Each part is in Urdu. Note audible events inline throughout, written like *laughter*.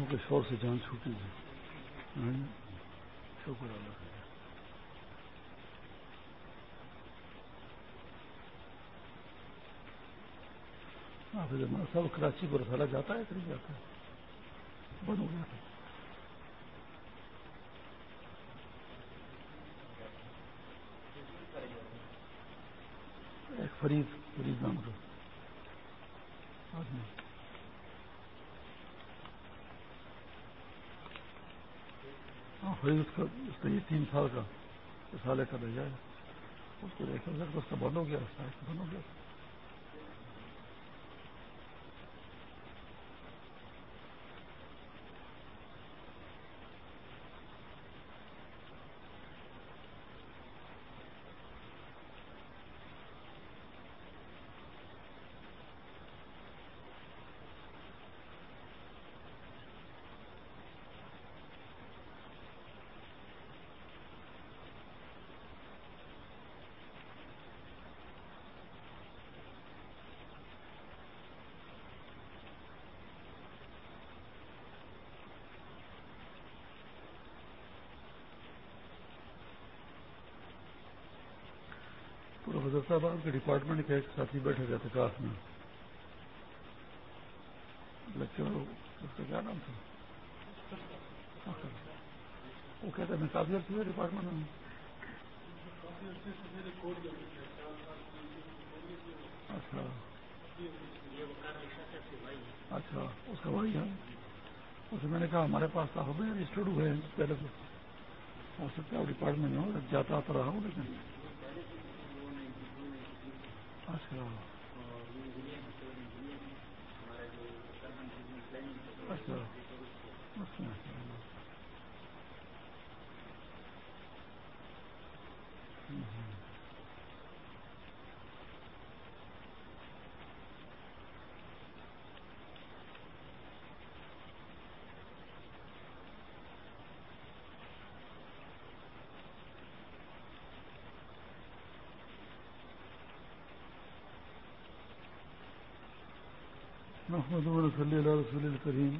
آنکھوں کے شور سے جان چھوٹی ہے ہاں جی۔ شکر اللہ ہاں، سب کراچی کو رسالہ جاتا ہے کہیں جاتا ہے۔ بند ہو گیا تھا۔ ایک فرید فرید نام کا آدمی ہاں اس کا اس کا یہ تین سال کا سالے کا بھیجا ہے اس کو دیکھا، اس کا بند ہو گیا بند ہو گیا صاحب آپ کے ڈپارٹمنٹ کے ایک ساتھی بیٹھے گئے تھے کاف میں۔ لیکچر اس کا کیا نام تھا؟ وہ کہتے ہیں، میں کافی عرصے ہوئے ڈپارٹمنٹ میں۔ اچھا۔ اچھا اس کا بھائی ہے۔ اسے میں نے کہا، ہمارے پاس صاحب رجسٹرڈ ہوئے ہیں۔ پہلے تو ہو سکتا ہے ڈپارٹمنٹ میں ہو، جاتا آتا رہا ہوں لیکن اچھا محمد صلی اللہ رسول الکریم.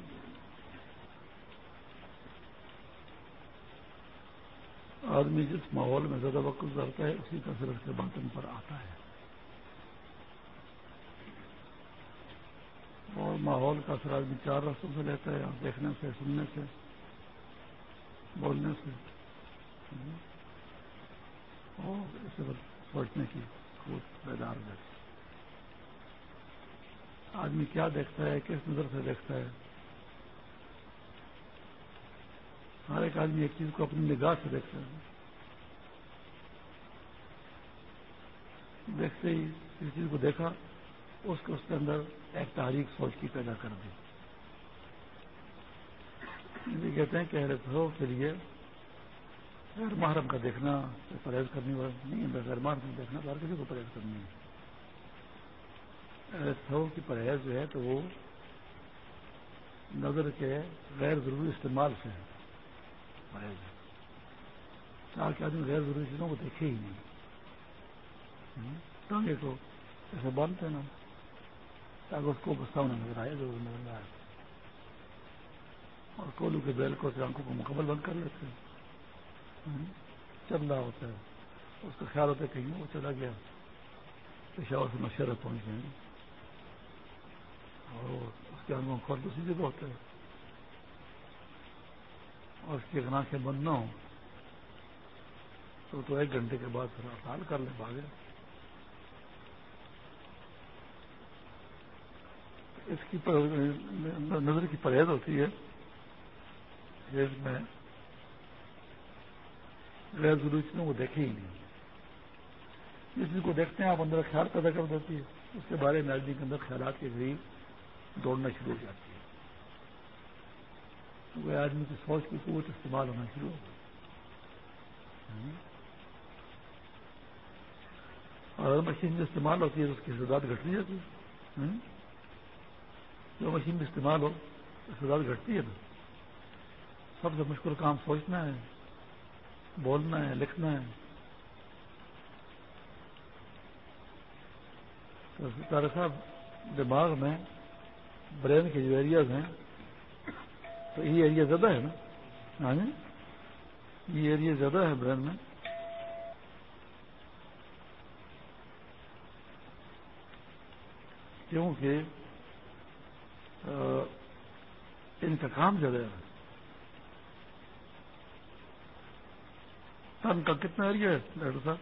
آدمی جس ماحول میں زیادہ وقت گزارتا ہے، اسی کا اس کے باطن پر آتا ہے۔ اور ماحول کا اثر آدمی چار رستوں سے لیتا ہے دیکھنے سے، سننے سے، بولنے سے۔ اور اسے سوچنے کی خود بیدار رہتی آدمی کیا دیکھتا ہے، کس نظر سے دیکھتا ہے؟ ہر ایک آدمی ایک چیز کو اپنی نگاہ سے دیکھتا ہے۔ دیکھتے ہی کسی چیز کو دیکھا، اس کو اس کے اندر ایک تاریخ سوچ کی پیدا کر دی۔ یہ کہتے ہیں کہ حیرت کے لیے غیر محرم کا دیکھنا، پرہیز کرنی والا نہیں ہے غیر محرم دیکھنا تو ہر کسی کو پرہیز کرنی ہے۔ کی پرہیز جو ہے تو وہ نظر کے غیر ضروری استعمال سے ہے۔ پرہیز تاکہ آدمی غیر ضروری چیزوں کو دیکھے ہی نہیں۔ ٹانگے کو ایسے باندھتے نا، تاکہ اس کو غصہ نظر آئے، ضرور نظر آئے۔ اور کولو کے بیل کو آنکھوں کو مکمل بند کر لیتے چل رہا ہوتا ہے۔ اس کا خیال ہوتا ہے کہیں وہ چلا گیا پشاور سے مشورہ پہنچ گئے۔ اور اس کے اندر خود اسی جگہ ہوتا ہے اور اس کی اگر آنکھیں بند نہ ہوں، تو تو ایک گھنٹے کے بعد پھر ہڑتال کر لیں بھاگے اس کی نظر کی پرہیز ہوتی ہے۔ اس میں غیر ضروری چیزوں کو دیکھے ہی نہیں۔ جس چیز کو دیکھتے ہیں، آپ اندر خیال پیدا کر دیتی ہے۔ اس کے بارے میں آدمی کے اندر خیالات کے ذریعے دوڑنا شروع ہو جاتی ہے۔ وہ آدمی کی سوچ کی قوت استعمال ہونا شروع ہو گئی۔ اور اگر مشین میں استعمال ہوتی ہے تو اس کی سزاد گھٹتی جاتی ہے۔ جو مشین میں استعمال ہو تو سزاد گھٹتی ہے نا۔ سب سے مشکل کام سوچنا ہے، بولنا ہے، لکھنا ہے۔ تو تارے صاحب، دماغ میں برین کے جو ایریاز ہیں، تو یہ ایریا زیادہ ہے نا؟ ہاں جی؟ یہ ایریا زیادہ ہے برین میں۔ کیونکہ ان کا کام زیادہ ہے۔ تن کا کتنا ایریا ہے، ڈاکٹر صاحب؟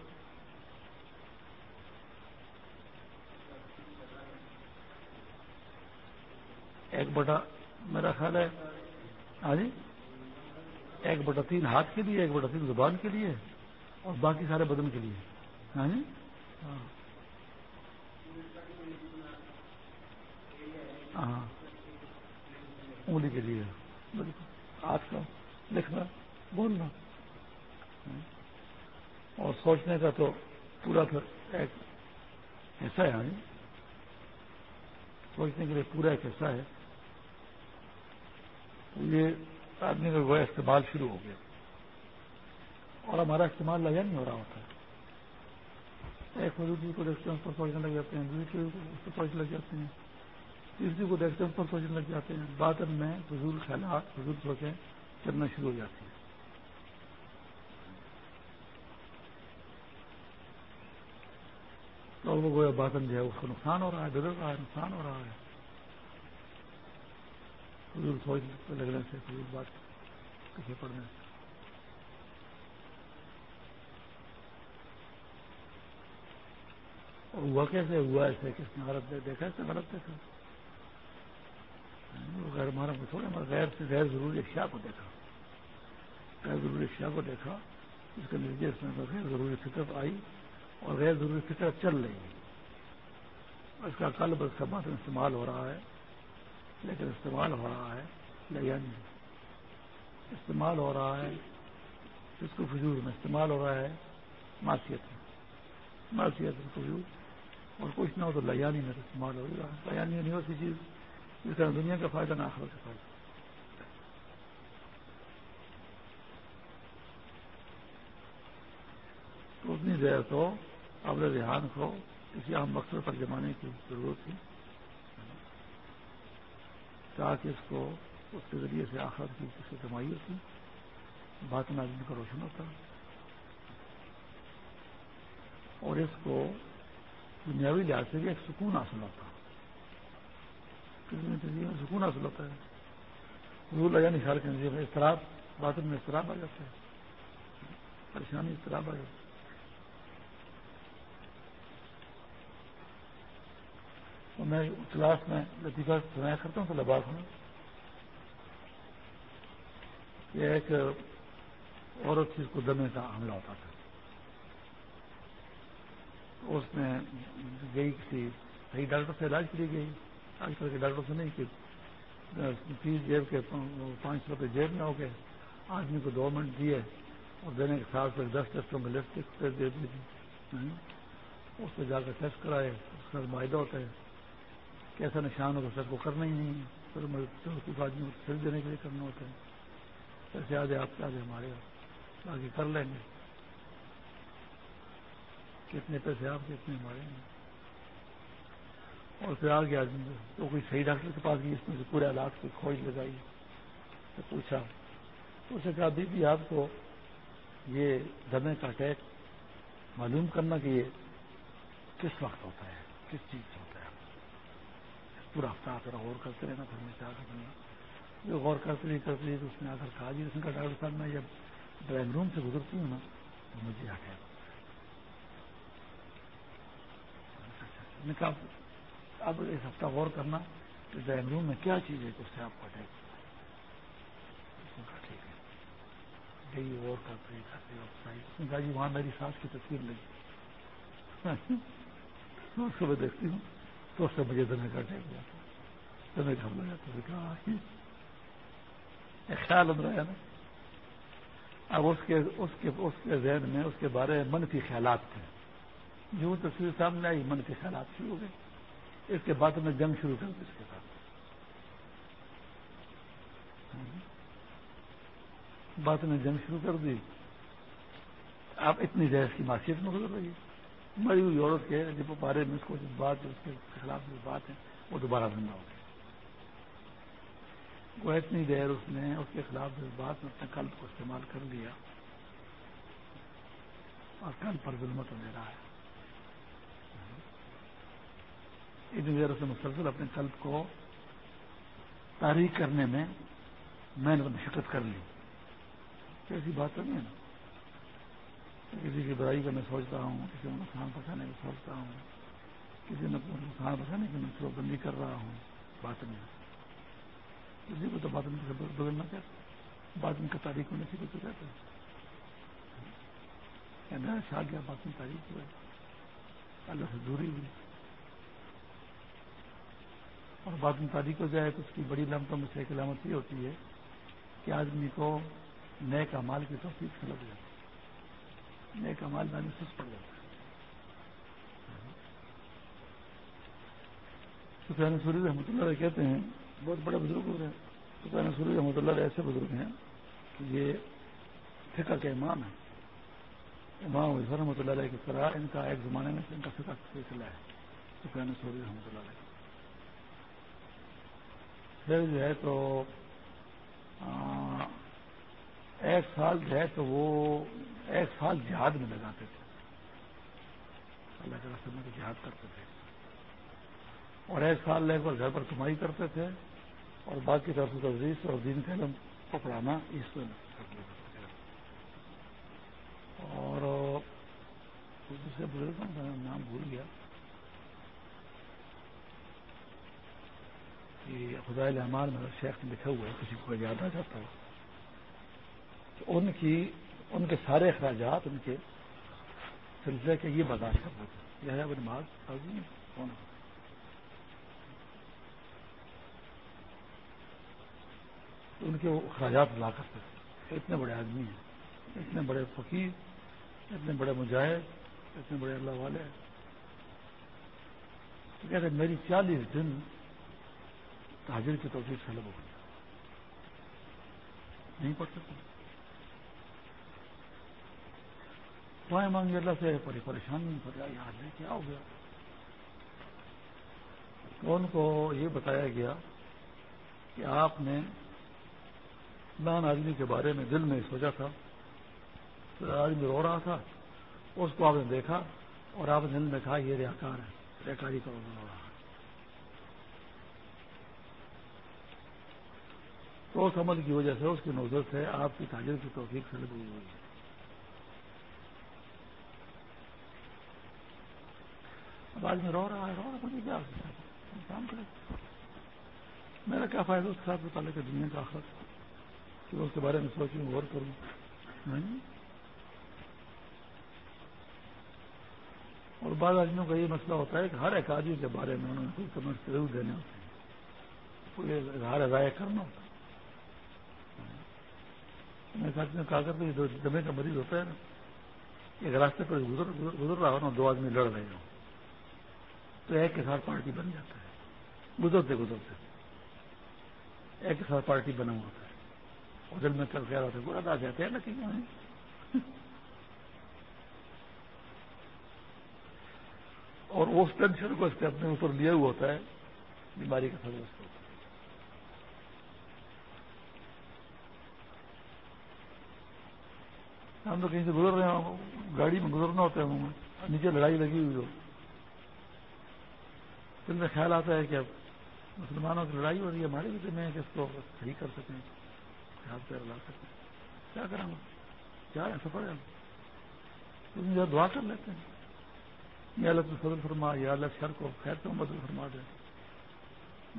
ایک بٹا میرا خیال ہے ہاں جی؟ ایک بٹا تین ہاتھ کے لیے ایک بٹا تین زبان کے لیے اور باقی سارے بدن کے لیے ہاں جی؟ ہاں, ہاں۔ انگلی کے لیے۔ بالکل۔ ہاتھ کا لکھنا بولنا۔ اور سوچنے کا تو پورا پھر ایک حصہ ہے ہاں جی؟ سوچنے کے لیے پورا ایک حصہ ہے۔ یہ آدمی کا گویا استعمال شروع ہو گیا۔ اور ہمارا استعمال لگا نہیں ہو رہا ہوتا۔ ہے ایک جی کو دیکھتے ہیں، اس پر سوچنے لگ جاتے ہیں۔ دوسرے کو اس پر سوچنے لگ جاتے ہیں۔ تیسری کو دیکھتے ہیں، اس پر سوچنے لگ جاتے ہیں۔ باطن میں فضول خیالات فضول سوچیں چلنا شروع ہو جاتی ہیں۔ تو وہ گویا باطن جو ہے، اس کو نقصان ہو رہا ہے بدل رہا ہے، نقصان ہو رہا ہے۔ فضول سوچ لگنے سے فضول بات کسی پڑھنے سے اور ہوا کیسے ہوا ایسے کس نے غلط دیکھا اس نے غلط دیکھا۔ غیر ہمارا چھوڑے ہمارا غیر سے غیر ضروری اشیاء کو دیکھا۔ غیر ضروری اشیاء کو دیکھا، اس کے نتیجے اس میں غیر ضروری فکر آئی اور غیر ضروری فکر چل رہی۔ ہے اس کا قلب، اس کا بات استعمال ہو رہا ہے۔ لیکن استعمال ہو رہا ہے نہیں یعنی استعمال ہو رہا ہے، اس کو فضول میں استعمال ہو رہا ہے معاشیت میں۔ معاشیت فضول اور کچھ نہ ہو تو لیانی میں استعمال ہو رہا ہے۔ لیانی یعنی نہیں ہوتی چیز جس طرح دنیا کا فائدہ نہ آخر کا فائدہ۔ تو اتنی دیر تو اپنے ذہان کو کسی عام مقصد پر جمانے کی ضرورت تھی۔ تاکہ اس کو اس کے ذریعے سے آخر کی کسی کمائی ہوتی بات آدمی کا روشن ہوتا اور اس کو دنیاوی لحاظ سے بھی ایک سکون حاصل ہوتا سکون حاصل ہوتا ہے۔ حضور لگا نہیں خیال کے نظریے میں اضطراب بات میں اضطراب آ جاتا ہے۔ پریشانی اضطراب آ جاتی ہے۔ تو میں کلاس میں لطیفہ سنایا کرتا ہوں تو میں کہ ایک عورت چیز کو دمے کا حملہ ہوتا تھا۔ اس میں گئی کسی صحیح ڈاکٹر سے علاج کے لیے گئی۔ آج کل کے ڈاکٹر سے نہیں کہ فیس جیب کے پانچ سو روپئے جیب میں ہو گئے۔ آدمی کو دو منٹ دیے اور دینے کے ساتھ پھر دس ٹیسٹوں میں لسٹ دے دی اس پہ جا کر ٹیسٹ کرائے، اس کا معاہدہ ہوتا ہے۔ کیسا نشان ہو تو سر کو کرنا ہی نہیں پھر کچھ آدمی کو پھر دینے کے لیے کرنا ہوتا ہے۔ پیسے آدھے آپ کے آدھے ہمارے۔ باقی کر لیں گے۔ کتنے پیسے آپ کے، اتنے ہمارے ہیں۔ اور پھر آگے آدمی تو کوئی صحیح ڈاکٹر کے پاس گئی، اس میں سے پورے علاج کی کھوج لگائی۔ تو پوچھا۔ تو اسے کہا بی، آپ کو یہ دمے کا اٹیک معلوم کرنا کہ یہ کس وقت ہوتا ہے؟ کس چیز سے ہوتا ہے؟ پورا ہفتہ آ کر غور کرتے رہنا، پھر میں کیا کرنا جو غور کرتے رہی کرتے رہی تو اس نے آ کر کہا جی اس نے کہا، ڈاکٹر صاحب، میں جب ڈرائنگ روم سے گزرتی ہوں نا، تو مجھے آ نے کہا، اب اس ہفتہ غور کرنا، کہ ڈرائنگ روم میں کیا چیز ہے کہ اس سے آپ کو اٹیک ٹھیک ہے۔ گئی، غور کرتے ہی کرتے اس نے کہا جی وہاں میری سانس کی تصویر لگی۔ *laughs* اس کو میں دیکھتی ہوں۔ تو اس سے مجھے دمے کا ٹیک گیا دمے کا حملہ تو کہا خیال اندر آیا نا۔ اب اس کے اس کے اس کے ذہن میں، اس کے بارے میں منفی خیالات تھے۔ جو تصویر سامنے آئی، منفی خیالات شروع ہو گئے۔ اس کے بعد میں جنگ شروع کر دی اس کے ساتھ۔ بات میں جنگ شروع کر دی۔ آپ اتنی دیر کی معاشیت میں گزر رہی ہے۔ مری ہوئی عورت کے جب بارے میں اس کو بات اس کے خلاف جو بات ہے، وہ دوبارہ زندہ ہو گئی۔ وہ اتنی دیر اس نے اس کے خلاف جذبات میں اپنے قلب کو استعمال کر لیا اور کل پر ظلمت دے رہا ہے۔ اتنی دیر اس نے مسلسل اپنے قلب کو تاریخ کرنے میں میں نے مشقت کر لی۔ ایسی بات تو نہیں ہے نا۔ کسی کی برائی کا میں سوچتا ہوں، کسی کو نقصان پہنچانے کا سوچتا ہوں، کسی نے نقصان پہنچانے کی میں بندی کر رہا ہوں، بات نہیں کسی کو تو بات بدلنا چاہتا بات کا تاریخ ہونے کی تو کہتے ہیں شاہ گیا بات میں تاریخ ہوئے اللہ سے دوری ہوئی۔ اور بعد میں تاریخ ہو جائے تو اس کی بڑی لمٹوں میں سے ایک علامت یہ ہوتی ہے کہ آدمی کو نئے کمال کی توفیق سے لگ جاتی نئے کمال میں آدمی سست پڑ جاتا ہے۔ سفیان سوری رحمۃ اللہ علیہ کہتے ہیں، بہت بڑے بزرگ ہیں۔ سفیان سوری رحمۃ اللہ علیہ ایسے بزرگ ہیں کہ یہ فکر کے امام ہیں۔ امام وزیر رحمۃ اللہ علیہ کی طرح ان کا ایک زمانے میں ان کا فکر سلسلہ ہے۔ سفیان سوری رحمۃ اللہ علیہ۔ پھر جو ہے تو ایک سال جو ہے تو وہ ایک سال جہاد میں لگاتے تھے۔ اللہ کے راستے میں جہاد کرتے تھے۔ اور ایک سال لے کر گھر پر کمائی کرتے تھے اور باقی طرف تجویز اور دین کا علم پکڑانا اس میں اور دوسرے بزرگوں کا نام بھول گیا۔ کہ خدا الحمان میں شیخ لکھا ہوا ہے، کسی کو یاد آ جاتا ہو۔ ان کی ان کے سارے اخراجات، ان کے سلسلے کے یہ برداشت کرتے تھے یہ نماز کون ان کے وہ اخراجات لا کرتے تھے اتنے بڑے آدمی ہیں، اتنے بڑے فقیر، اتنے بڑے مجاہد، اتنے بڑے اللہ والے تو کہتے میری چالیس دن تاجر کی توفیق سے لگ ہو نہیں پڑھ سکتے دعائیں مانگی اللہ سے بڑی پریشانی یاد ہے کیا ہو گیا؟ تو ان کو یہ بتایا گیا کہ آپ نے نان آدمی کے بارے میں دل میں سوچا تھا آدمی رو رہا تھا، اس کو آپ نے دیکھا اور آپ نے دل میں کہا، یہ ریاکار ہے، ریاکاری کا رو رہا ہے۔ تو اس عمل کی وجہ سے اس کی نظر سے آپ کی تاجر کی توفیق سے لگی ہوئی۔ ہے اب آدمی رو رہا ہے، رو رہا مجھے کیا کام کرے میرا کیا فائدہ اس کے ساتھ متعلق ہے دنیا کا آخر کہ اس کے بارے میں سوچوں، غور کروں۔ اور بعض آدمیوں کا یہ مسئلہ ہوتا ہے کہ ہر ایک آدمی کے بارے میں انہوں نے کوئی کمنٹ ضرور دینے ہوتے ہیں۔ کوئی اظہار ضائع کرنا ہوتا میں ساتھ میں کہا کرتے دمے کا مریض ہوتا ہے نا، ایک راستے پر گزر رہا ہو نا، دو آدمی لڑ رہے ہوں۔ تو ایک کے ساتھ پارٹی بن جاتا ہے۔ گزرتے گزرتے۔ ایک کے ساتھ پارٹی بنا ہوتا ہے۔ اور دل میں کل خیال ہوتا ہے برا آ جاتے ہیں نا کہ اور اس ٹینشن کو اس نے اپنے اوپر لیا ہوا ہوتا ہے۔ بیماری کا سب ہوتا ہے ہم تو کہیں سے گزر رہے ہیں، گاڑی میں گزرنا ہوتا ہے نیچے لڑائی لگی ہوئی ہو۔ دل میں خیال آتا ہے کہ اب مسلمانوں کی لڑائی ہو رہی ہے ہمارے بھی میں کہ اس کو صحیح کر سکیں ہاتھ پیر لا سکیں۔ کیا کریں گے کیا ہے سفر ہے جو دعا کر لیتے ہیں۔ یا اللہ فضل فرما، یا اللہ شر کو، خیر کو بدل فرما دے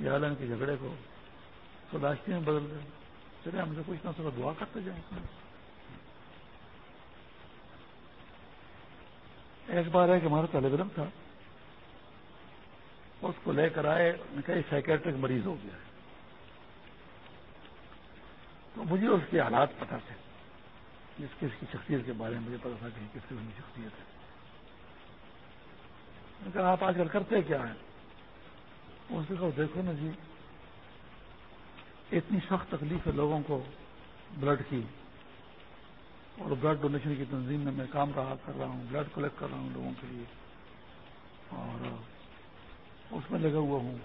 یا اللہ کے جھگڑے کو سداشتی میں بدل دیں۔ چلے، ہم سے کچھ نہ سکا دعا کرتے جائیں۔ ایک بار ہے کہ ہمارا طالب علم تھا۔ اس کو لے کر آئے کئی سائکیٹرک مریض ہو گیا تو مجھے اس کے حالات پتا تھے۔ جس کی اس کی شخصیت کے بارے میں مجھے پتا تھا کہ کس کی شخصیت ہے۔ کہا، آپ آج کل کرتے کیا ہیں؟ اس نے کہا، دیکھو نا جی اتنی سخت تکلیف ہے لوگوں کو بلڈ کی۔ اور بلڈ ڈونیشن کی تنظیم میں میں کام رہا کر رہا ہوں بلڈ کلیکٹ کر رہا ہوں لوگوں کے لیے۔ اور اس میں لگا ہوا ہوں۔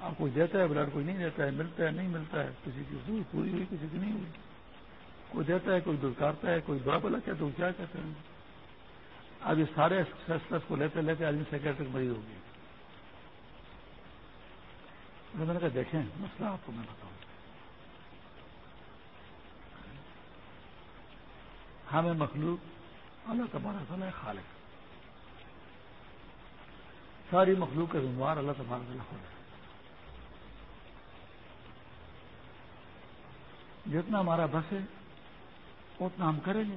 آپ کوئی دیتا ہے، بلڈ کوئی نہیں دیتا ہے، ملتا ہے، نہیں ملتا ہے، کسی کی ضرور پوری ہوئی، کسی کی نہیں ہوئی۔ کوئی دیتا ہے، کوئی دلکارتا ہے، کوئی بڑا بلا کہتا ہے کیا کہتے ہیں؟ اب یہ سارے کو لیتے لیتے آدمی سیکرٹری مریض ہو گئی میں نے کہا، دیکھیں، مسئلہ آپ کو میں بتاؤں۔ ہمیں مخلوق اللہ تبارک تعالیٰ خالق ساری مخلوق کا ذمہ اللہ تبارک تعالیٰ خود ہے جتنا ہمارا بس ہے، اتنا ہم کریں گے۔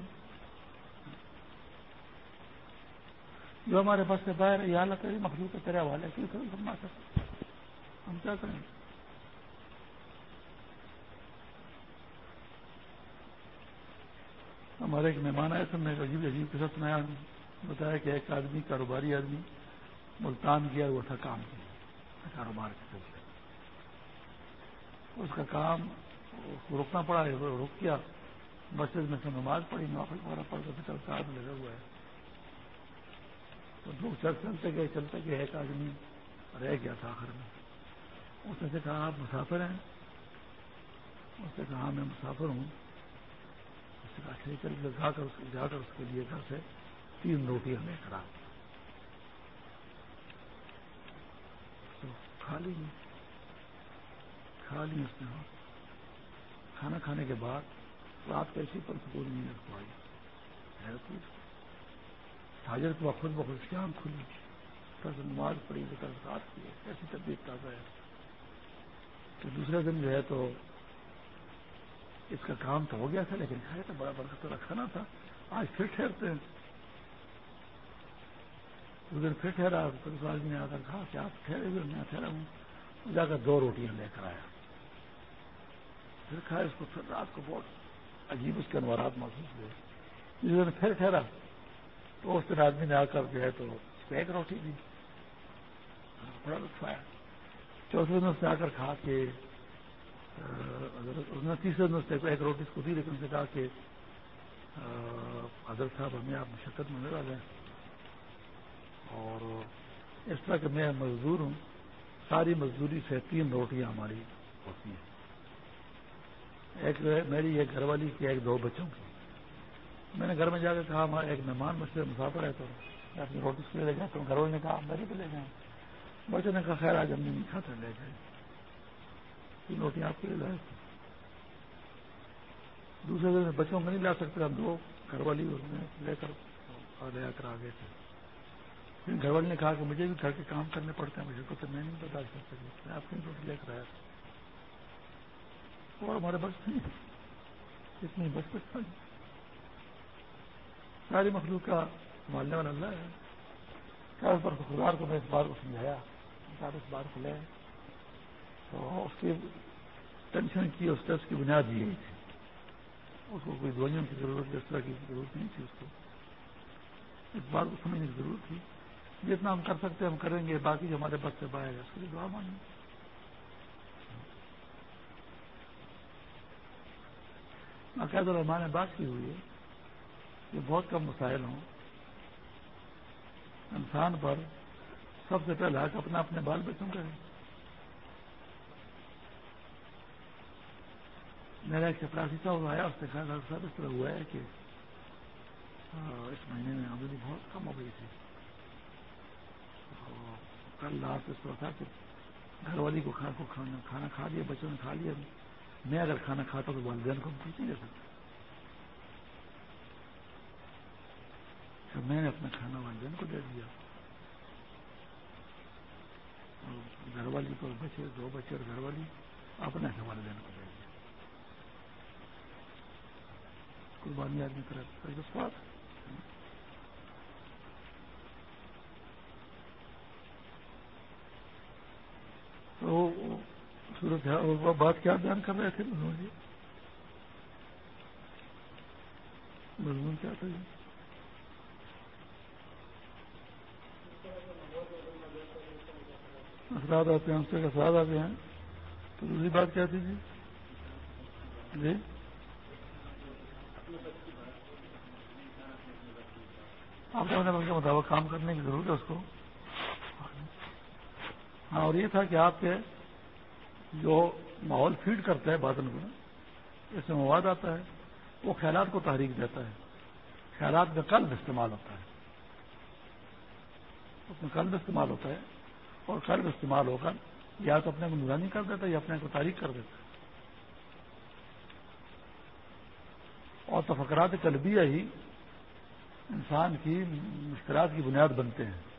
جو ہمارے بس سے باہر ہے یہ حالت ہے مخلوق کے تیرے حوالے کیوں کریں ہم کیا کریں گے؟ ہمارے ایک مہمان آئے تھے میں عجیب عجیب کے ساتھ میں بتایا کہ ایک آدمی، کاروباری آدمی ملتان کیا وہ تھا کام کیا کاروبار کے سلسلے اس کا کام رکنا پڑا ہے رک گیا۔ مسجد میں سے نماز پڑھی، نوافل وغیرہ پڑھ کر چل کار میں لگا ہوا ہے۔ تو لوگ چل چلتے گئے چلتے گئے، ایک آدمی رہ گیا تھا آخر میں۔ اس نے کہا، آپ مسافر ہیں؟ اس نے کہا ہاں، میں مسافر ہوں۔ اس نے کہا ٹھیک ہے جا کر اس جا کر اس کے لیے گھر سے تین روٹیاں لے کر آ۔ کھا لی کھا اس نے ہاں۔ کھانا کھانے کے بعد رات کیسی پر سکون نہیں رکھ پائی۔ حاضر تو خود بخود شام کھلی۔ نماز پڑی تو کل رات کی ایسی طبیعت تازہ ہے۔ تو دوسرے دن جو ہے تو اس کا کام تو ہو گیا تھا، لیکن کھایا تو بڑا برکت والا کھانا تھا۔ آج پھر ٹھہرتے ہیں۔ اس دن پھر ٹھہرا پھر آدمی نے آ کر کہا کہ آپ ٹھہرے ہوئے، میں ٹھہرا ہوں۔ جا کر دو روٹیاں لے کر آیا۔ پھر کھایا اس کو پھر رات کو بہت عجیب اس کے انوارات محسوس ہوئے۔ جس دن پھر ٹھہرا، تو اس دن آدمی نے آ کر جو ہے تو ایک روٹی دی۔ بڑا لطف آیا چوتھے دن اس نے آ کر کھا کے اس نے تیسرے دن سے ایک روٹی اس کو دی، لیکن اس نے کہا کہ حضرت صاحب، ہمیں آپ مشقت میں لگا دیں اور اس طرح کہ میں مزدور ہوں، ساری مزدوری سے تین روٹیاں ہماری ہوتی ہیں۔ ایک میری ایک گھر والی کی ایک دو بچوں کی۔ میں نے گھر میں جا کے کہا ہمارا ایک مہمان مجھ سے مسافر ہے تو میں اپنی روٹی اس کے لے جاتا ہوں گھر والے نے کہا میری بھی لے جائیں۔ بچوں نے کہا، خیر، آج ہم نے نہیں کھاتا لے جائیں۔ تین روٹیاں آپ کے لیے لائے دوسرے دن بچوں کو نہیں لا سکتے، ہم دو گھر والی لے کر لے کر آ گئے تھے۔ گھر والے نے کہا کہ مجھے بھی گھر کے کام کرنے پڑتے ہیں، مجھے کو تو میں نہیں برداشت کر سکتی میں آپ کی روٹی لے کر آیا تھا۔ اور ہمارے بس نہیں اتنی بس سکتا ساری مخلوق کا ماننے والا اللہ ہے۔ کیا اس پر خدار کو میں اس بار کو سمجھایا اس بار کو لے۔ تو اس کی ٹینشن کی، اس ٹیسٹ کی بنیاد دی گئی تھی۔ اس کو کوئی دوائیوں کی ضرورت، اس طرح کی ضرورت نہیں تھی اس کو۔ اس بات کو سمجھنے کی ضرورت تھی۔ جتنا ہم کر سکتے ہم کریں گے، باقی جو ہمارے بس سے پائے گا، اس کے لیے دعا مانیں باقاعدہ رحمان نے بات کی ہوئی ہے کہ بہت کم مسائل ہوں۔ انسان پر سب سے پہلا حق اپنا اپنے بال بچوں کا ہے میرا ایک چپراسی صاحب آیا اس نے کہا، ڈاکٹر صاحب، اس طرح ہوا ہے کہ اس مہینے میں آمدنی بہت کم ہو گئی تھی۔ کل رات اس طرح تھا کہ گھر والی کو کھانا کھانا کھا لیا، بچوں نے کھا لیا۔ میں اگر کھانا کھاتا تو والدین کو کچھ نہیں سکتا۔ میں نے اپنا کھانا والدین کو دے دیا۔ گھر والی کو بچے، دو بچے اور گھر والی اپنے والدین کو دے دیا۔ قربانی آدمی کرے بات تو صورت ہے۔ بات کیا بیان کر رہے تھے جی مضمون کیا تھا جی اثرات آتے ہیں اس سے اثرات آتے ہیں۔ تو دوسری بات کیا تھی جی؟ جی؟ آپ کے مطابق کام کرنے کی ضرورت ہے اس کو۔ ہاں اور یہ تھا کہ آپ کے جو ماحول فیڈ کرتا ہے بادل کو، اس میں مواد آتا ہے، وہ خیالات کو تحریک دیتا ہے۔ خیالات میں قلب استعمال ہوتا ہے۔ اس میں قلب استعمال ہوتا ہے اور قلب استعمال ہو کر یا تو اپنے کو نورانی کر دیتا ہے یا اپنے کو تاریخ کر دیتا ہے۔ اور تفکرات قلبیہ ہی انسان کی مشکلات کی بنیاد بنتے ہیں۔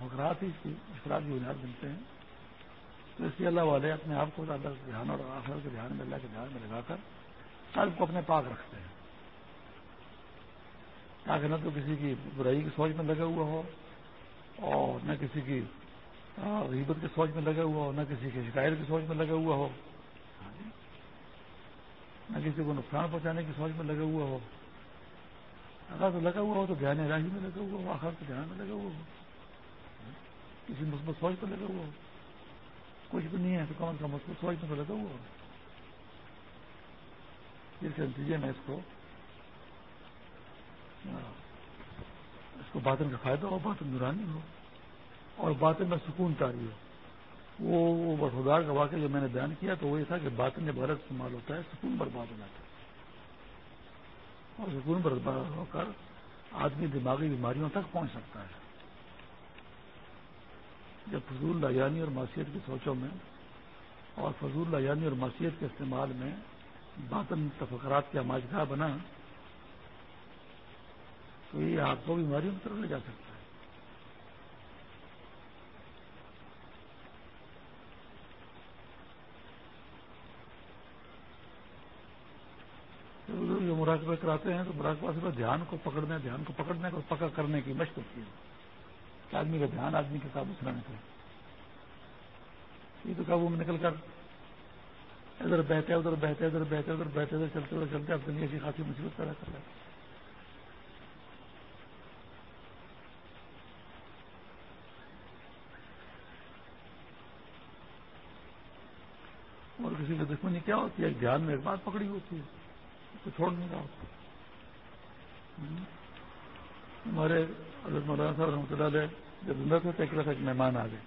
تفکرات ہی اس کی مشکلات کی بنیاد بنتے ہیں۔ تو اس لیے اللہ والے اپنے آپ کو اللہ کے دھیان اور آخر کے دھیان میں اللہ کے دھیان میں لگا کر قلب کو اپنے پاک رکھتے ہیں۔ تاکہ نہ تو کسی کی برائی کی سوچ میں لگا ہوا ہو اور نہ کسی کی غیبت کی سوچ میں لگا ہوا ہو، نہ کسی کی شکایت کی سوچ میں لگا ہوا ہو۔ نہ کسی کو نقصان پہنچانے کی سوچ میں لگا ہوا ہو۔ اگر تو لگا ہوا ہو تو دھیان راہی میں لگا ہوا ہو آخر تو دھیان میں لگا ہوا ہو۔ کسی مثبت سوچ پہ لگا ہوا ہو کچھ بھی نہیں ہے تو کون کا مثبت سوچ میں تو لگا ہوا ہو اس کے نتیجے میں اس کو اس کو باطن کا فائدہ ہو باطن نورانی ہو اور باطن میں سکون تاری ہو وہ وفادار کا واقعہ جو میں نے بیان کیا تو وہ یہ تھا کہ باطن جب غلط استعمال ہوتا ہے سکون برباد ہو جاتا ہے اور سکون برباد ہو کر آدمی دماغی بیماریوں تک پہنچ سکتا ہے جب فضول لایانی اور معاشیت کی سوچوں میں اور فضول لایانی اور معاشیت کے استعمال میں باطن تفکرات کا ماجگاہ بنا، تو یہ آپ کو بیماریوں کی طرف لے جا سکتا ہے۔ جو مراقبہ کراتے ہیں تو مراقبہ سے دھیان کو پکڑنے دھیان کو پکڑنے کو پکڑ کرنے کی مشق ہوتی ہے۔ کہ آدمی کا دھیان آدمی کے ساتھ اسنا نکلے۔ یہ تو قابو میں نکل کر ادھر بہتے ادھر بہتے ادھر بہتے ادھر بہتے ادھر چلتے ادھر چلتے، اب دنیا کی خاصی مصیبت پیدا کر لیتے اور کسی کی دشمنی کیا ہوتی ہے؟ دھیان میں ایک بات پکڑی ہوتی ہے تو چھوڑ نہیں رہا ہمارے حضرت مولانا صاحب رحمۃ اللہ علیہ جب زندہ تھے تو ایک ایک مہمان آ گئے۔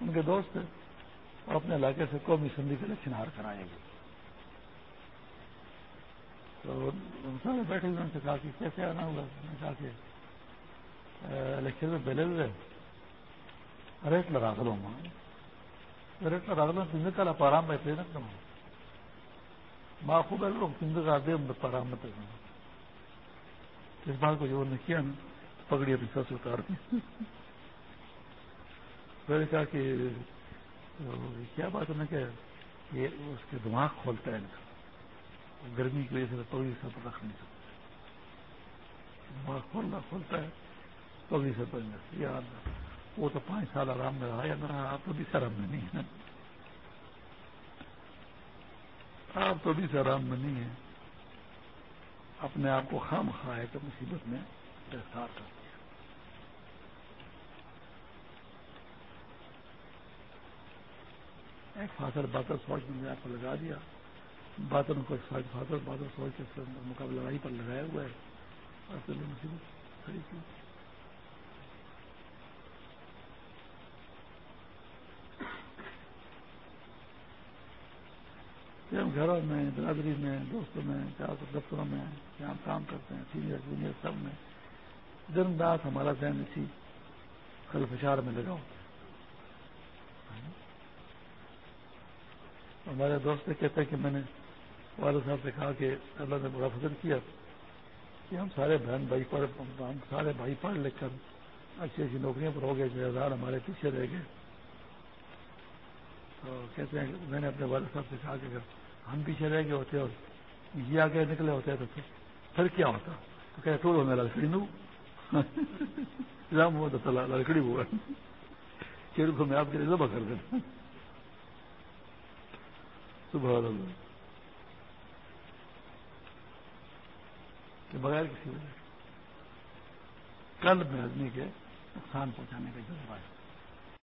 ان کے دوست تھے۔ اور اپنے علاقے سے قومی سندھی کے الیکشن ہار کر آئے گئے تو ان سارے بیٹھے ہوئے ان سے کہا کہ کیسے آنا ہوگا نے کہا کہ الیکشن میں پہلے ہوئے۔ ریٹ لگا دو ریٹ لگا دو تین کل پارام بیٹھے نا ماں خوب لوگ زندگی دے پرامت اس بات کو جو نے کیا نا پگڑی اپنی سس اتار دی۔ میں نے کہا کہ، کیا بات ہے؟ نا کہ یہ اس کے دماغ کھولتا ہے ان کا گرمی کی وجہ سے پگڑی سر پر رکھ نہیں سکتا۔ دماغ کھولنا کھولتا ہے، پگڑی سر پر یار وہ تو پانچ سال آرام میں رہا، یا نہ رہا، آپ تو بھی سر میں نہیں ہے آپ تو بھی آرام میں نہیں ہیں۔ اپنے آپ کو خام خواہ تو مصیبت میں گرفتار کر دیا۔ ایک فاصل باتر سوچ میں آپ کو لگا دیا۔ باتوں کو فاصل باتر سوچ کے مقابلہ لڑائی پر لگایا ہوا ہے اور پھر مصیبت کھڑی کی۔ ہم گھروں میں برادری میں دوستوں میں چار دفتروں میں جہاں کام کرتے ہیں سینئر جونیئر سب میں دن رات ہمارا ذہن اسی خل فشار میں لگا ہوتا ہے۔ ہمارے دوست کہتے ہیں کہ میں نے والد صاحب سے کہا کہ اللہ نے بڑا فضل کیا کہ ہم سارے بہن بھائی پڑھ ہم سارے بھائی پڑھ لکھ کر اچھی اچھی نوکریوں پر ہو گئے، جو ہزار ہمارے پیچھے رہ گئے۔ تو کہتے ہیں، میں نے اپنے والد صاحب سے کہا کہ اگر ہم پیچھے رہ گئے ہوتے اور یہ آگے نکلے ہوتے تو پھر کیا ہوتا؟ تو کہ ٹول ہونے لڑکڑی نو۔ *laughs* رام ہوا تو لڑکڑی ہوا۔ *laughs* چیر کو میں آپ کے لیے ذبح کر دیتا۔ صبح کہ بغیر کسی وجہ کل میں آدمی کے نقصان پہنچانے کا جذبہ ہے۔